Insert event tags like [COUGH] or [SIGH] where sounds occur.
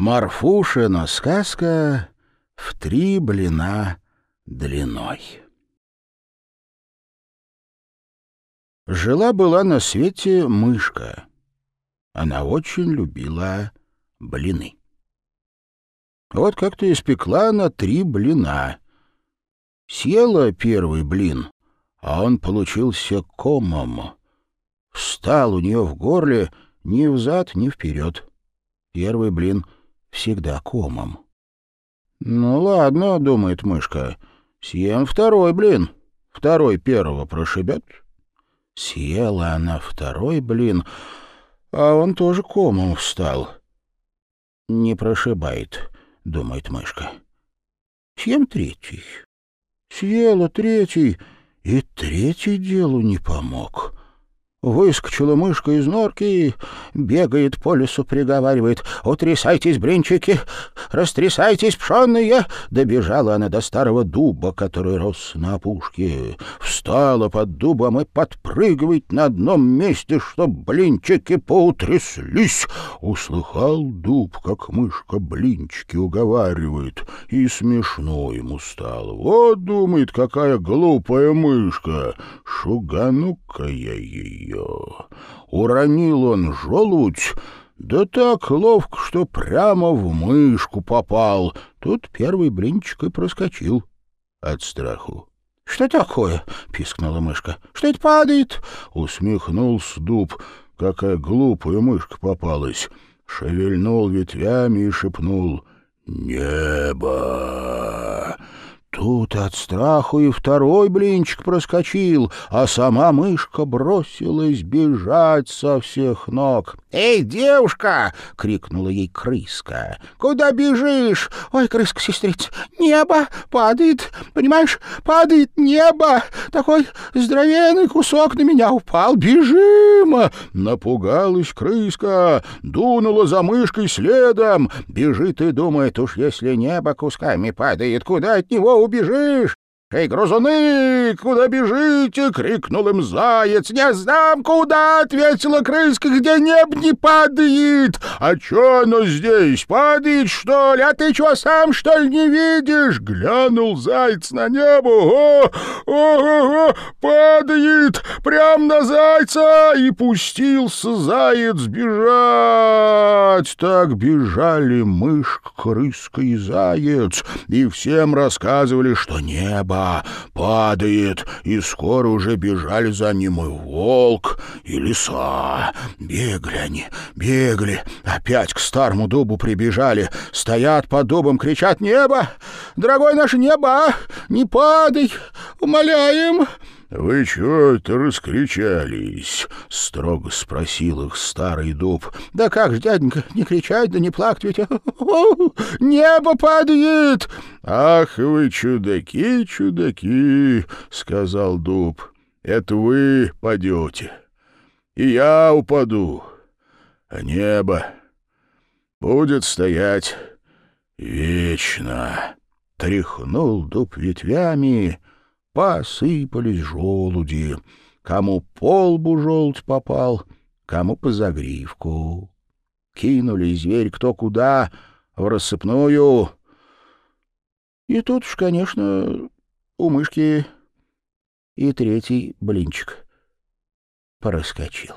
Марфушина сказка в три блина длиной. Жила-была на свете мышка. Она очень любила блины. Вот как-то испекла она три блина. Съела первый блин, а он получился комом. Встал у нее в горле ни взад, ни вперед. Первый блин — всегда комом. «Ну ладно», — думает мышка, — «съем второй, блин. Второй первого прошибет». Съела она второй блин, а он тоже комом встал. «Не прошибает», — думает мышка. «Съем третий». Съела третий, и третий делу не помог. Выскочила мышка из норки, бегает по лесу, приговаривает «Утрясайтесь, бринчики, растрясайтесь, пшенные!» Добежала она до старого дуба, который рос на опушке. Встала под дубом и подпрыгивает на одном месте, чтоб блинчики поутряслись. Услыхал дуб, как мышка блинчики уговаривает, и смешно ему стало. Вот, думает, какая глупая мышка, шугану-ка я ей ее. Уронил он желудь, да так ловко, что прямо в мышку попал. Тут первый блинчик и проскочил от страху. — Что такое? — пискнула мышка. — Что это падает? — усмехнулся дуб. Какая глупая мышка попалась. Шевельнул ветвями и шепнул «Небо!» Тут от страху и второй блинчик проскочил, а сама мышка бросилась бежать со всех ног. «Эй, девушка!» — крикнула ей крыска. «Куда бежишь?» «Ой, крыска-сестрица, небо падает, понимаешь, падает небо! Такой здоровенный кусок на меня упал, бежим!» Напугалась крыска, дунула за мышкой следом, бежит и думает, уж если небо кусками падает, куда от него убежишь? «Эй, грызуны, куда бежите?» — крикнул им заяц. «Не знам, куда!» — ответила крыска. «Где небо не падает!» «А чё оно здесь? Падает, что ли? А ты чего сам, что ли, не видишь?» Глянул заяц на небо. «О, о, о, о падает! Прям на зайца!» И пустился заяц бежать. Так бежали мышка, крыска и заяц, и всем рассказывали, что небо падает, и скоро уже бежали за ним и волк, и лиса. Бегали они, бегали, опять к старому дубу прибежали, стоят под дубом, кричат «Небо! Дорогой наше небо! Не падай! Умоляем!» «Вы чего это раскричались?» — строго спросил их старый дуб. «Да как ж, дяденька, не кричать, да не плакать, ведь [LAUGHS] небо падает!» «Ах вы чудаки, чудаки!» — сказал дуб. «Это вы падете, и я упаду, а небо будет стоять вечно». Тряхнул дуб ветвями, посыпались желуди. Кому полбу желудь попал, кому по загривку. Кинули зверь кто куда, в рассыпную. И тут уж, конечно, у мышки и третий блинчик проскочил.